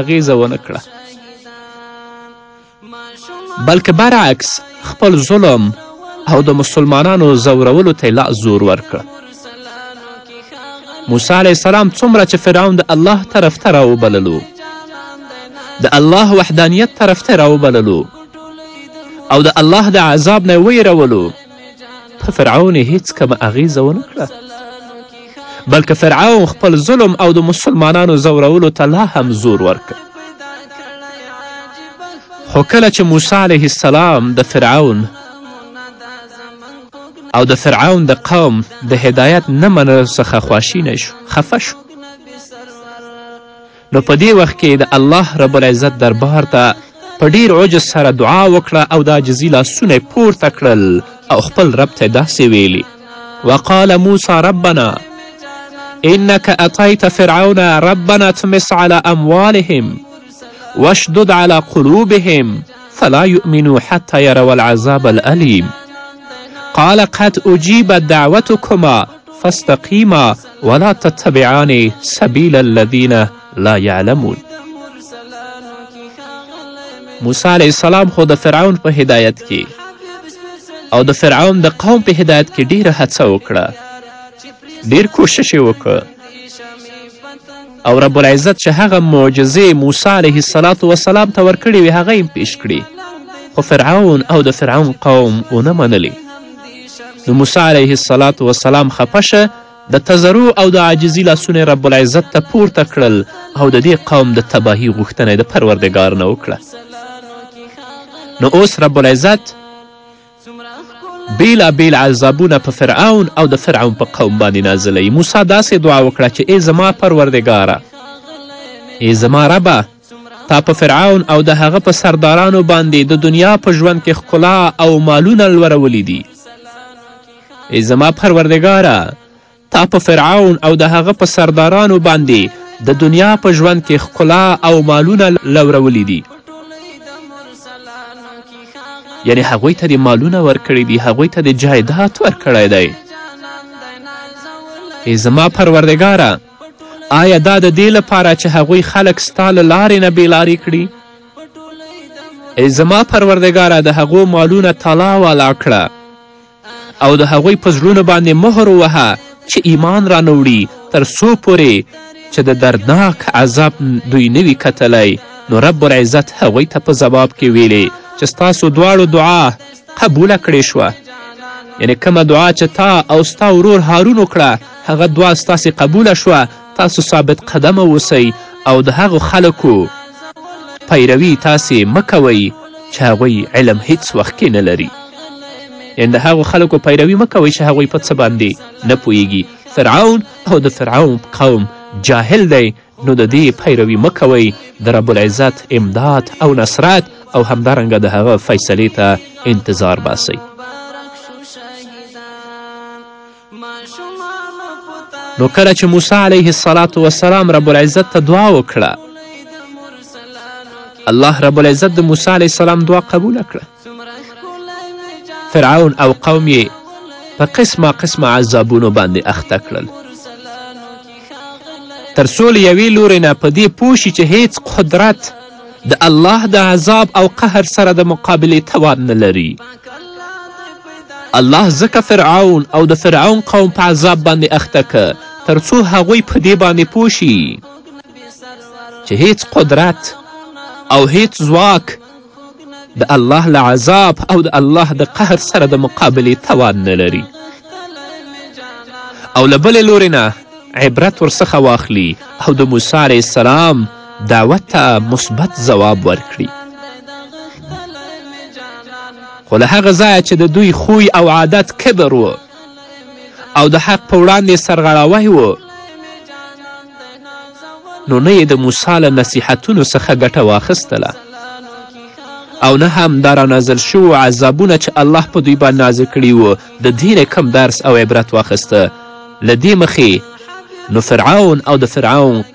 اغیزه ونه کړه بلکې برعکس خپل ظلم او د مسلمانانو ځورولو ته لا زور ورکړ موسی علیه السلام څومره چې فرعون د الله طرف ته راوبللو د الله وحدانیت طرف ته راوبللو او د الله د عذاب نه ویرولو په فرعون یې هیڅ کمه اغیزه ونه کړه بلکه فرعون خپل ظلم او د مسلمانانو ځورولو ته لا هم زور ورکړ خو کله چې موسی علیه السلام د فرعون او د فرعون د قوم د هدایت نه منلو څخه خواشینی شو خفه شو نو په دې وخت کې د الله رب العزت دربار ته په ډیر عجز سره دعا وکړه او د عاجزي لاسونه پورته کړل او خپل رب ته داسې ویلي وقال موسی ربنا انك اتيت فرعون ربنا تمس على اموالهم واشدد على قلوبهم فلا يؤمنوا حتى يروا العذاب الأليم قال قد أجيبت دعوتكما فاستقیما ولا تتبعان سبیل الذین لا یعلمون موسی علیه السلام خو د فرعون په هدایت کې او د فرعون د قوم په هدایت کې ډیره هڅه وکړه ډیر کوشش یې وکړ او رب العزت چې هغه معجزې موسی علیه السلام وسلام ته ورکړې وې هغه یې پیش کړې خو فرعون او د فرعون قوم ونه منلې نو موسی علیه السلام وسلام خپه شه د تضرع او د عاجزي لاسونه یې رب العزت ته پورته کړل او د دې قوم د تباهي غوښتنه یې د پروردګار نه وکړه نو اوس رب العزت بیلا بیل عذابونه په فرعون او د فرعون په قوم باندې نازلوي موسی داسې دعا وکړه چې ای زما پروردګاره ای زما ربه تا په فرعون او د هغه په سردارانو باندې د دنیا په ژوند کې ښکلا او مالونه لورولي دي ای زما پروردګاره تا په فرعون او د هغه په سردارانو باندې د دنیا په ژوند کې ښکلا او مالونه لورولي دي یعنی هغوی ته دې مالونه ورکړي دي هغوی ته دې جایدات ورکړی دی ای زما پروردګاره آیا دا د دې لپاره چې هغوی خلک ستا له لارې نه بېلارې کړي؟ ای زما پروردګاره د هغو مالونه تالا والا کړه او د هغوی په زړونو باندې مهر ووهه چې ایمان رانه وړي تر څو پورې چې د دردناک عذاب دوی نه وي کتلی نو رب العزت هغوی ته په ځواب کې ویلې چې ستاسو دواړو دعا قبوله کړې شوه یعنې کومه دعا چې تا او ستا ورور هارون وکړه هغه دعا ستاسې قبوله شوه تاسو ثابت قدمه اوسئ او د هغو خلکو پیروي تاسې مه کوئ چې هغوی علم هیڅ وخت کې نه لري یعنې د هغو خلکو پیروي مه کوئ چې هغوی په څه باندې نه پوهیږي فرعون او د فرعون قوم جاهل دی نو د دې پیروي مه کوئ د رب العزت امداد او نصرت او همدارنګه د هغه فیصلې ته انتظار باسئ نو کله چې موسی علیه السلام وسلام رب العزت ته دعا وکړه الله رب العزت د موسی علیه السلام دعا قبوله کړه فرعون او قوم یې په قسمه قسمه عذابونو باندې اخته کړل تر څو له یوې لورې نه په دې پوه چې هیڅ قدرت د الله د عذاب او قهر سره د مقابلې توان نه لري الله ځکه فرعون او د فرعون قوم په عذاب باندې اخته که تر څو هغوی په دې باندې پوه شي چې هیڅ قدرت او هیڅ ځواک د الله له عذاب او د الله د قهر سره د مقابلې توان نه لري او له بلې لورې نه عبرت ورڅخه واخلي او د موسی علیه السلام دعوت ته مثبت ځواب ورکړي خو له هغه ځایه چې د دوی خوی او عادت کبر و او د حق په وړاندې سرغړاوی و نو نه یې د موسی له نصیحتونو څخه ګټه واخیستله او نه هم دا رانازل شوو عذابونه چې الله په دوی باندې نازل کړي وو د دې نه کم درس او عبرت واخیسته له دې مخې نو فرعون او د فرعون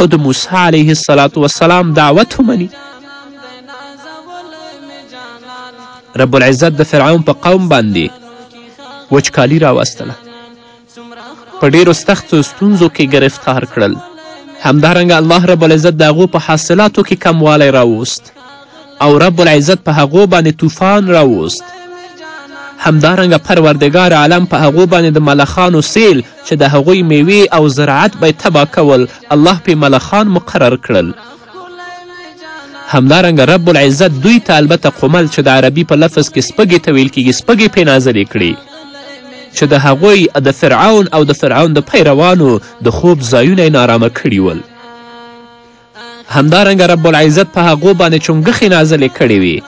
او د موسی علیه السلام دعوت ومني رب العزت د فرعون په قوم باندې وچکالي راوستله په ډیرو سختو ستونزو کې گرفتار کړل همدارنګه الله رب العزت د هغو په حاصلاتو کې کموالی راوست او رب العزت په هغو باندې طوفان راوست همدارنګه پروردګار عالم په هغو باندې د ملخانو سیل چې د هغوی میوې او زراعت به تبا کول الله پې ملخان مقرر کړل همدارنګه رب العزت دوی ته البته قمل چې د عربي په لفظ کې سپږې ته ویل کیږي سپږې پې نازلې کړي چې د هغوی د فرعون او د فرعون د پیروانو د خوب ځایونه یې نارامه کړي ول همدارنګه رب العزت په هغو باندې چونګښې نازلې کړې وي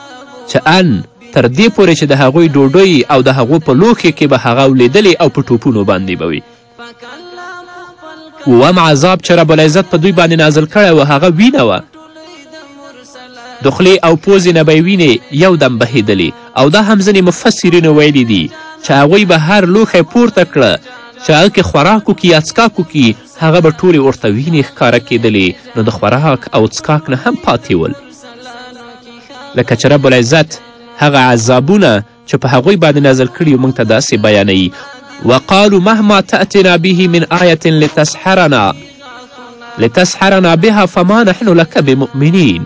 چې ان تر دې پورې چې د هغوی ډوډۍ او د هغو په لوښې کې به هغه اولیدلې او په ټوپونو باندې به وي اووم عذاب چې رب العزت په دوی باندې نازل کړی و هغه وینه وه د خولې او پوزې نه به یې وینې یو دم بهیدلې او دا هم ځینې مفسرینو ویلي دي چې هغوی به هر لوښی پورته کړه چې هغه کې خوراک وکړي یا څکاک وکړي هغه به ټولې ورته وینې ښکاره کېدلې نو د خوراک او څکاک نه هم پاتې ول لکه چې رب العزت هغه عذابونه چې په هغوی باندې نازل کړي موږ ته داسې بیانوي وقالو مهما تأتنا به من آیة لتسحرنا لتسحرنا بها فما نحن لك بمؤمنین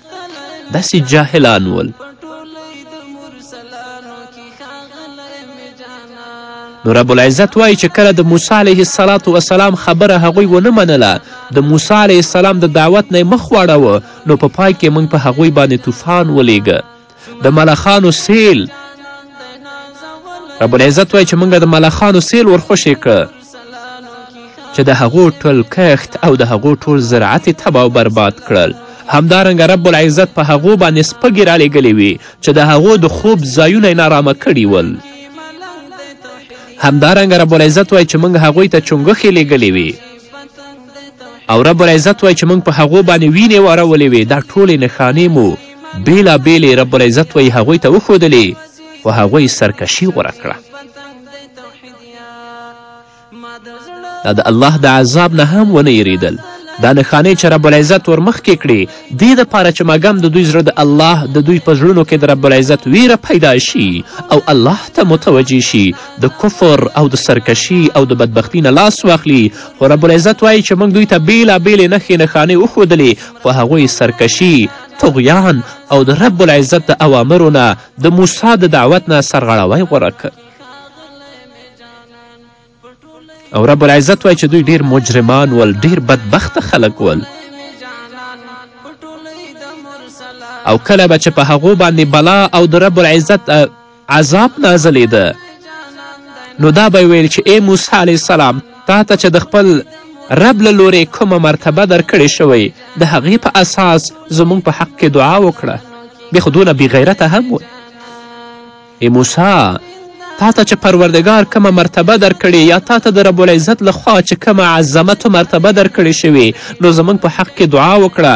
داسې جاهلان ول نو رب العزت وایي چې کله د موسی علیه السلام وسلام خبره هغوی ونه منله د موسی علیه السلام د دعوت نه مخ واړوه نو په پای کې موږ په هغوی باندې طوفان ولیږه د ملخانو سیل رب العزت وایي چې موږ د ملخانو سیل ورخوشې که چې د هغو ټول کښت او د هغو ټول زراعت یې تبا او برباد کړل همدارنګه رب العزت په هغو باندې سپږې رالیږلې وي چې د هغو د خوب ځایونه یې نارامه کړي ول همدارنګه رب العزت وایي چې موږ هغوی ته چونګښې لیږلې وي او رب العزت وایي چې موږ په هغو باندې وینې ورولې وې دا ټولې نښانې مو بېلابېلې رب العزت وایي هغوی ته وښودلې خو هغوی سرکشي غوره کړه دا د الله د عذاب نه هم ونه یریدل دا نښانې چې رب العزت ورمخکې کړې دې دپاره چې مګم د دوی زړه د الله د دوی په زړونو کې د رب العزت ویره پیدا شي او الله ته متوجه شي د کفر او د سرکشي او د بدبختی نه لاس واخلي خو رب العزت وایي چې موږ دوی ته بېلابېلې نښې نښانې وښودلې خو هغوی سرکشي طغیان او د رب العزت د اوامرو نه د موسی د دعوت نه سرغړوی غوره کړ او رب العزت وایي چې دوی ډیر مجرمان ول ډیر بدبخته خلک ول او کله به چې په هغو باندې بلا او د رب العزت عذاب نازلیده نو دا به ویل چې ای موسی علیه السلام تا ته چې د خپل رب له لورې کومه مرتبه درکړې شوی د هغې په اساس زموږ په حق کې دعا وکړه بیا خو دونه بېغیرته هم و ای موسی! تا ته چې پروردګار کومه مرتبه درکړې یا تا ته د رب العزت له خوا چې کومه عظمت و مرتبه درکړې شوې نو زموږ په حق کې دعا وکړه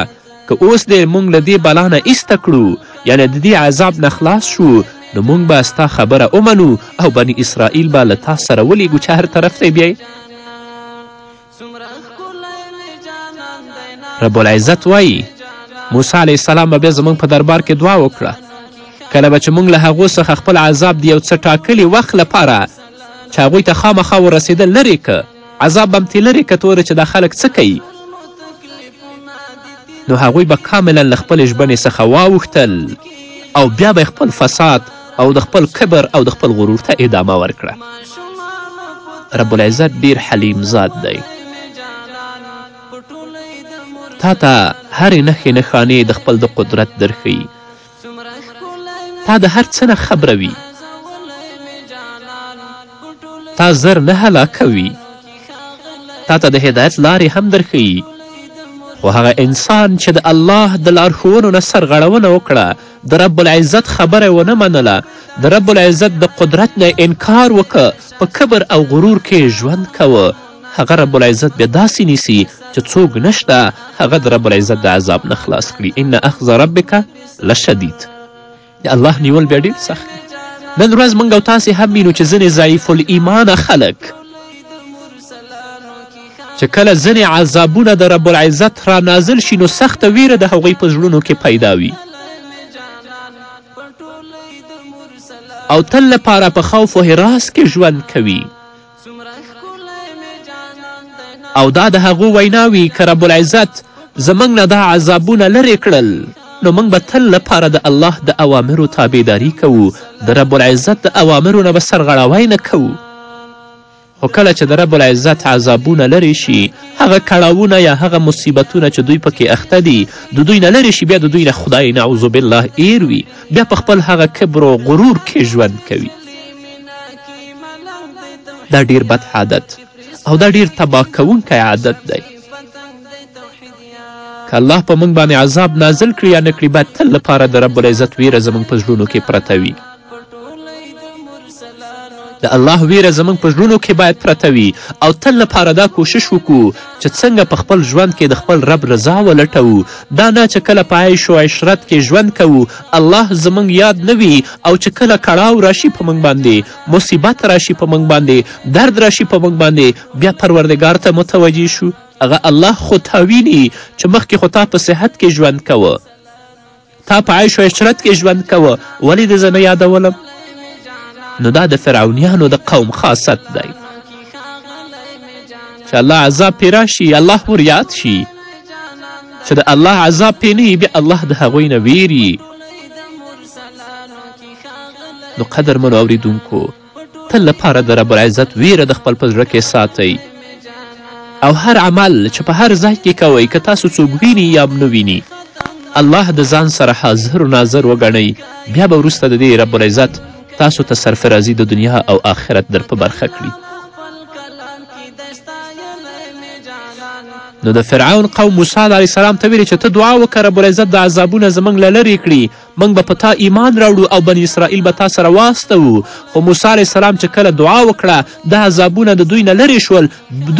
که اوس دې موږ له دې بلا نه ایسته کړو یعنې د دې عذاب نه خلاص شو نو موږ به ستا خبره ومنو او بني اسرائیل به له تا سره ولیږو چې هر طرف ته بیایې څومره ښکلی مې جانان دی نازوه. رب العزت وایي، موسی علیه السلام به بیا زموږ په دربار کې دعا وکړه. کله به چې موږ له هغو څخه خپل عذاب د یو څه ټاکلي وخت لپاره چې هغوی ته خامخا ورسېده لرې که عذاب به هم ترې لرې که تورې چې دا خلک څه کوي نو هغوی به کاملا له خپلې ژبنې څخه واوښتل او بیا به خپل فساد او د خپل کبر او د خپل غرور ته ادامه ورکړه رب العزت ډیر حلیم ذات دی تا ته هرې نښې نښانې د خپل د قدرت درښیي تا د هر څه نه خبروي تا زر نه هلاکوي تا ته د هدایت لارې هم درښیي خو هغه انسان چې د الله د لارښوونو نه سرغړونه وکړه د رب العزت خبره یې ونه منله د رب العزت د قدرت نه انکار وکه په کبر او غرور کې ژوند کوه هغه رب العزت بیا داسې نیسي چې څوک نشته هغه د رب العزت د عذاب نه خلاص کړي ان اخذ ربک لشدید د الله نیول بیا ډېر سخت نن ورځ موږ او تاسې هم وینو چې ځینې ضعیف الایمانه خلک چې کله ځینې عذابونه د رب العزت را نازل شي نو سخته ویره د هغوی په زړونو کې پیدا وي او تل لپاره په خوف و حراس کې ژوند کوي او دا د هغو ویناوي که رب العزت زموږ نه دا عذابونه لرې کړل نو موږ به تل لپاره د الله د اوامرو تابعداري کوو د رب العزت د اوامرو نه به سرغړاوی نه کوو خو کله چې د رب العزت عذابونه لرې شي هغه کړاوونه یا هغه مصیبتونه چې دوی پکې اخته دي د دوی نه لرې شي بیا د دوی نه خدای نعوذ بالله ایر وي بیا په خپل هغه کبر و غرور کې ژوند کوي دا ډیر بد عادت او دا ډیر تباه کوونکی عادت دی که الله په موږ باندې عذاب نازل کړي یا نه کړي باید تل لپاره د رب العزت ویره زموږ په زړونو کې پرته وي د الله ویره زموږ په زړونو کې باید پرته وي او تل لپاره دا کوشش وکړو چې څنګه په خپل ژوند کې د خپل رب رضا ولټوو دا نه چې کله په عیش و عشرت کې ژوند کوو الله زموږ یاد نه وي او چې کله کړاو راشي په موږ باندې مصیبت راشي په موږ باندې درد راشي په موږ باندې بیا پروردګار ته متوجه شو هغه الله خو تا ویني چې مخکې خو تا په صحت کې ژوند کوه تا په عیش و عشرت کې ژوند کوه ولې دې زه نه یادولم نو دا د فرعونیانو د قوم خاصت دی چې الله عذاب پې راشي الله وریاد شي چې د الله عذاب پې نه بیا الله د هغوی نه ویري نو قدرمنو اوریدونکو تل لپاره د رب العزت ویره د خپل په زړه کې ساتئ او هر عمل چې په هر ځای کې کوئ که تاسو څوک ویني یا نه ویني الله د ځان سره حاضر و ناظر وګڼئ بیا به وروسته د دې رب العزت تاسو ته سرفرازي د دنیا او آخرت در په برخه کړي نو د فرعون قوم موسی علیه السلام ته ویلې چې ته دعا وکړه رب العزت د عذابونه زموږ له لرې کړي موږ به په تا ایمان راوړو او بني اسرائیل به تا سره واستوو خو موسی علیه السلام چې کله دعا وکړه دا عذابونه د دوی نه لرې شول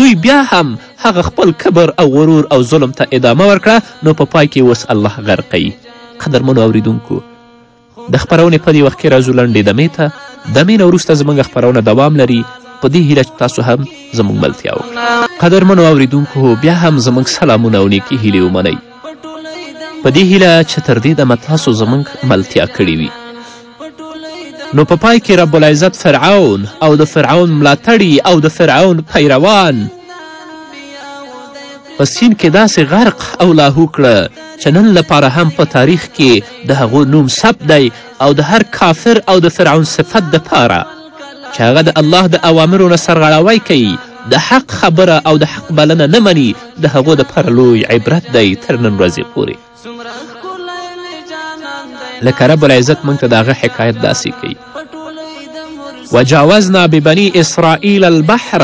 دوی بیا هم هغه خپل کبر او غرور او ظلم ته ادامه ورکړه نو په پای کې اوس الله غرقوي قدرمنو اوریدونکو د خپرونې په دې وخت کې راځو لنډې دمې ته دمې نه وروسته زموږ خپرونه دوام لري په دې هیله چې تاسو هم زموږ ملتیا وکړئ قدرمنو اوریدونکو بیا هم زموږ سلامونه او نیکې هیلې ومنئ په دې هیله چې تر دې دمه تاسو زموږ ملتیا کړې وي نو په پای کې رب العزت فرعون او د فرعون ملاتړي او د فرعون پیروان په سین کې داسې غرق او لاهو کړه چې نن لپاره هم په تاریخ کې د هغو نوم ثبت دی او د هر کافر او د فرعون صفت دپاره چې هغه د الله د اوامرو نه سرغړاوی کوي د حق خبره او د حق بلنه نه مني د هغو دپاره لوی عبرت دی تر نن ورځې پورې لکه رب العزت موږ ته د هغه حکایت داسې کوي وجاوزنا ببني اسرائیل البحر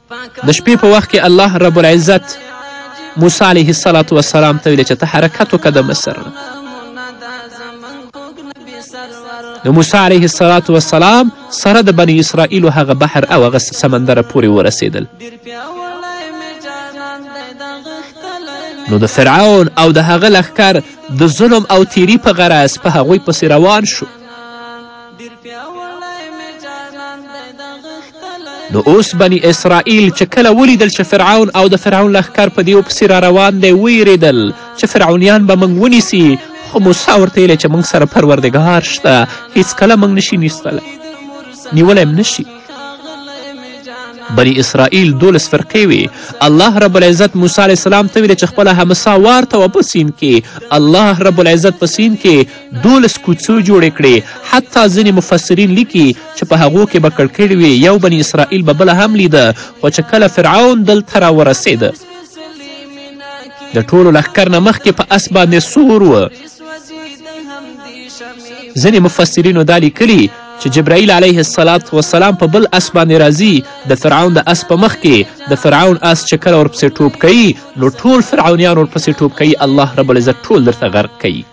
د شپې په وخت کې الله رب العزت موسی علیه السلام وسلام ته ویل چې ته حرکت وکړه د مصر نه د موسی علیه السلام وسلام سره د بنی اسرائیلو هغه بحر او هغه سمندر پورې ورسېدل نو د فرعون او د هغه لښکر د ظلم او تیری په غرض په هغوی پسې روان شو ډیر پیاوړی می جانان دی د غښتلی نو اوس بني اسرائیل چې کله ولیدل چې فرعون او د فرعون لښکر په دیو پسې را روان دی ویریدل چې فرعونیان به موږ ونیسي خو موسی ورته ویلی چې موږ سره پروردګار شته هیڅکله موږ نشي نیستلی نیولی هم نشي بني اسرائیل دولس فرقې وي الله رب العزت موسی علیه السلام ته ویلې چې خپله همسا وارته وه په سین کې الله رب العزت په سین کې دولس کوڅو جوړې کړې حتی ځینې مفسرین لیکي چې په هغو کې به کړکړې وې یو بني اسرائیل به بله هم لیده خو چې کله فرعون دلته راورسېده د ټولو لښکر نه مخکې په اس باندې سور و ځینې مفسرینو دا لیکلي چې جبرائیل علیه السلام وسلام په بل اس باندې راځي د فرعون د اس په مخ کې د فرعون اس چې کله ورپسې ټوپ کوي نو ټول فرعونیان ورپسې ټوپ کوي الله رب العزت ټول درته غرق کوي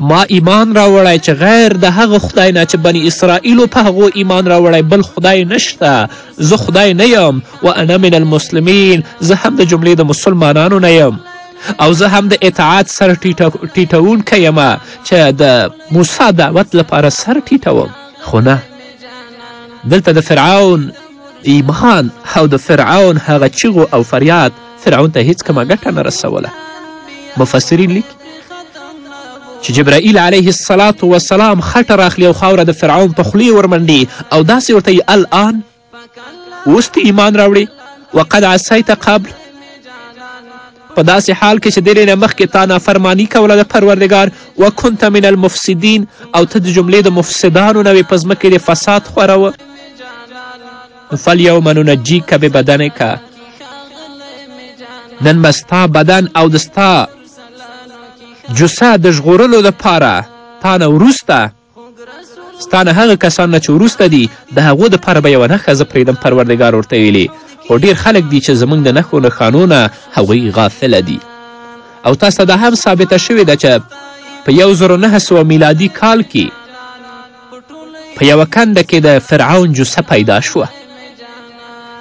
ما ایمان راوړی چې غیر د هغه خدای نه چې بني اسرائیلو په هغو ایمان راوړی بل خدای نشته زه خدای نه یم و انا من المسلمین زه هم د جملې د مسلمانانو نه یم او زه هم د اطاعت سر ټیټوونکی یم چې د موسی دعوت لپاره سر ټیټوم خو نه دلته د فرعون ایمان او د فرعون هغه چیغو او فریاد فرعون ته هیڅ کومه ګټه نه رسوله مفسرین لیکي چې جبرائیل علیه السلام وسلام خټه راخلي او خاوره د فرعون په خولې ورمنډي او داسې ورته یي الان اوس ته ایمان راوړې وقد عصیت قبل په داسې حال کې چې دېرې نه مخکې تا نافرماني کوله د پروردګار و کنت من المفسدین او ته د جملې د مفسدانو نه وې په ځمکې د فساد خوروه فل یو منونه جی که به بدن که نن به ستا بدن او د ستا جوسه د ژغورلو دپاره تا نه وروسته ستا نه هغه کسان نه چې وروسته دي د هغو دپاره به یوه نښه زه پرېږدم پروردګار ورته ویلي خو ډېر خلک دي چې زموږ د نښو نښانو نه هغوی غافله دي او تاسو ته دا هم ثابته شوې ده چې په یو زرو نهه سوه میلادي کال کې په یوه کنده کې د فرعون جوسه پیدا شوه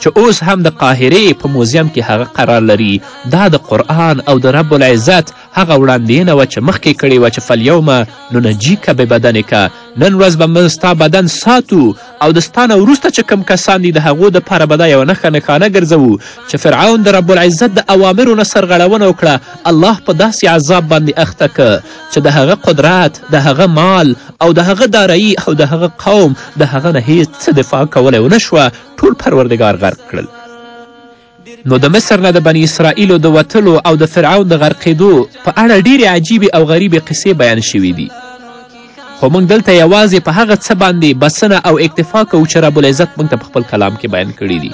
چې اوس هم د قاهرې په موزیم کې هغه قرار لري دا د قرآن او د رب العزت هغه وړاندینه وه چې مخکې کړې وه چې فلیومه ننجیک ببدنک نن ورځ به موږ ستا بدن ساتو او د ستا نه وروسته چې کوم کسان دي د هغو دپاره به دا یوه نښه نښانه ګرځوو چې فرعون د رب العزت د اوامرو نه سرغړونه وکړه الله په داسې عذاب باندې اخته که چې د هغه قدرت د هغه مال او د هغه دارایی او د هغه قوم د هغه نه هیڅ څه دفاع کولی ونه شوه ټول پروردګار غرق کړل نو د مصر نه د بني اسرائیلو د وتلو او د فرعون د غرقېدو په اړه ډیرې عجیبې او غریبې قصې بیان شوې دي خو موږ دلته یوازې په هغه څه باندې بسنه او اکتفا کوو چې رب العزت موږ ته په خپل کلام کې بیان کړي دي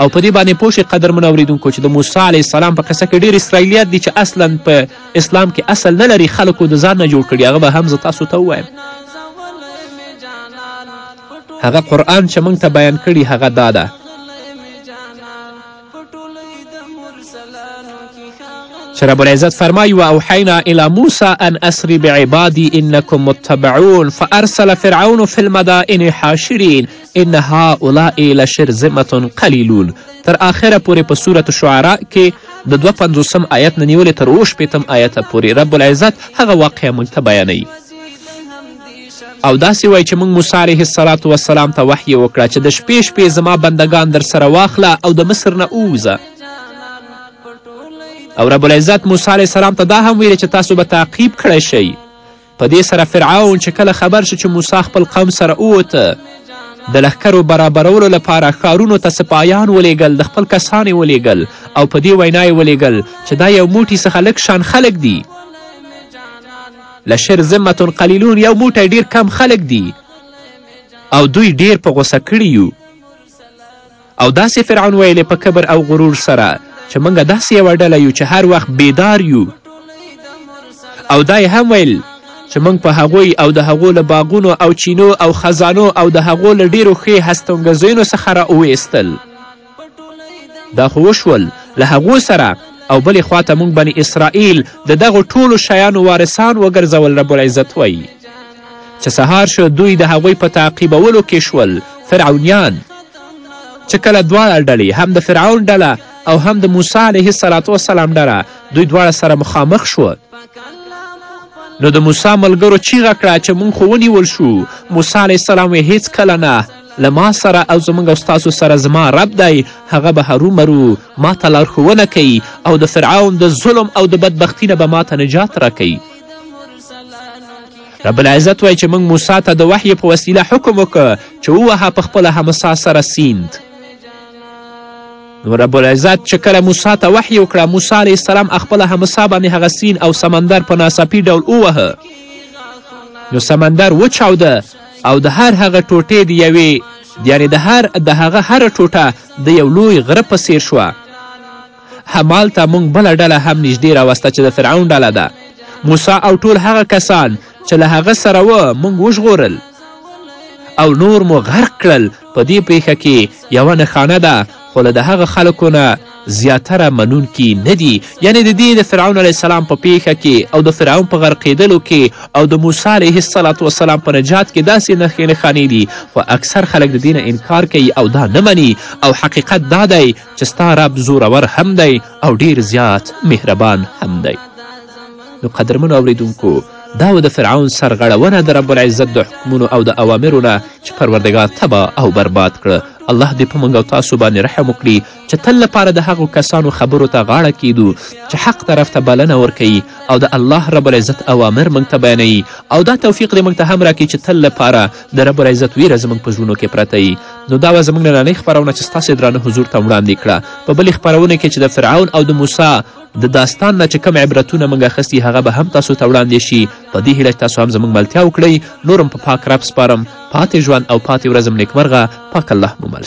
او په دې باندې پوه شئ قدرمن اورېدونکو چې د موسی علیه السلام په قصه کې ډېر اسرائیلیات دي چې اصلا په اسلام کې اصل نه لري خلکو د ځان نه جوړ کړي هغه به هم زه تاسو ته ووایم هغه قرآن چې موږ ته بیان کړي هغه دا ده چې رب العزت فرمایي و اوحینا الی موسی ان اسری بعبادی انکم متبعون فارسل فرعون فی المدائن حاشرین ان هؤلاء لشرذمة قلیلون تر آخره پورې په سورة شعراء کې د دوه پنځوسم آیت نه نیولې تر اوه شپېتم آیته پورې رب العزت هغه واقعه موږ ته بیانوي او داسې وایي چې موږ موسی علیه السلام وسلام ته وحی وکړه چې د شپې شپې زما بندگان در سره واخله او د مصر نه ووځه او رب العزت موسی علیه السلام ته دا هم ویلې چې تاسو به تعقیب کړی شئ په دې سره فرعون چې کله خبر شو چې موسی خپل قوم سره ووته د لښکرو برابرولو لپاره ښارونو ته سپایان ولیږل د خپل کسان یې ولیږل او په دې وینا یې ولیږل چې دا یو موټي څخه لږ شان خلک دي لشر ذمت قلیلون یو موټی ډیر کم خلک دي او دوی ډیر په غوسه کړي یو او داسې فرعون ویلې په کبر او غرور سره چې موږ داسې یوه ډله یو چې هر وخت بیدار یو او دا هم ویل چې موږ په هغوی او د هغو له باغونو او چینو او خزانو او د هغو له ډیرو ښې هستوګنځیونو څخه را وویستل دا خو وشول له هغو سره او بلې خواته موږ بني اسرائیل د دغو ټولو شیانو وارثان وګرځول رب العزت وایي چې سهار شو دوی د هغوی په تعقیبولو کې شول فرعونیان چې کله دواړه ډلې هم د فرعون ډله او هم د موسی علیه السلام وسلام ډله دوی دواړه سره مخامخ شو نو د موسی ملګرو چیغه کړه چې موږ خو ونیول شو موسی علیه السلام یې هیڅ کله نه له ما سره او زموږ او ستاسو سره زما رب دی هغه به هرومرو ما ته لارښوونه کوي او د فرعون د ظلم او د بدبختي نه به ما ته نجات راکوي رب العزت وایي چې موږ موسی ته د وحی په وسیله حکم وکړ چې ووهه په خپله همسا سره سیند نو رب العزت چې کله موسی ته وحی وکړه موسی علیه السلام خپله همسا باندې هغه سین او سمندر په ناڅاپي ډول ووهه نو سمندر وچاوده او د هر هغه ټوټې د یوې یعنې د هر د هغه هره ټوټه د یو لوی غره په څیر شوه همالته موږ بله ډله هم نږدې راوسته چې د فرعون ډله ده موسی او ټول هغه کسان چې له هغه سره و موږ وژغورل او نور مو غرق کړل په دې پیښه کې یوه نښانه ده خو له د هغه خلکو نه زیاتره منونکي نه دي یعنې د دې د فرعون علیه السلام په پیښه کې او د فرعون په غرقېدلو کې او د موسی علیه السلام وسلام په نجات کې داسې نښې نښانې دي خو اکثر خلک د دې نه انکار کوي او دا نه مني او حقیقت دا دی چې ستا رب زورور هم دی او ډیر زیات مهربان هم دی نو قدرمنو اوریدونکو دا و د فرعون سرغړونه د رب العزت د حکمونو او د اوامرو نه چې پروردګار تبا او برباد کړه الله دې په موږ او تاسو باندې رحم وکړي چې تل لپاره د هغو کسانو خبرو ته غاړه کیدو چې حق طرف ته بلنه ورکوي او د الله رب العزت اوامر موږ ته بیانوي او دا توفیق دې موږ ته هم راکړي چې تل لپاره د رب العزت ویره زموږ په زړونو کې پرته یي نو دا وه زموږ نننۍ خپرونه چې ستاسې درانه حضور ته وړاندې کړه په بلې خپرونه کې چې د فرعون او د موسی د داستان نه چې کوم عبرتونه موږ اخیستي هغه به هم تاسو ته وړاندې شي په دې هیله چې تاسو هم زموږ ملتیا وکړئ نور هم په پاک رب سپارم پاتې ژوند او پاتې ورځم نیکمرغه پاک الله مو مل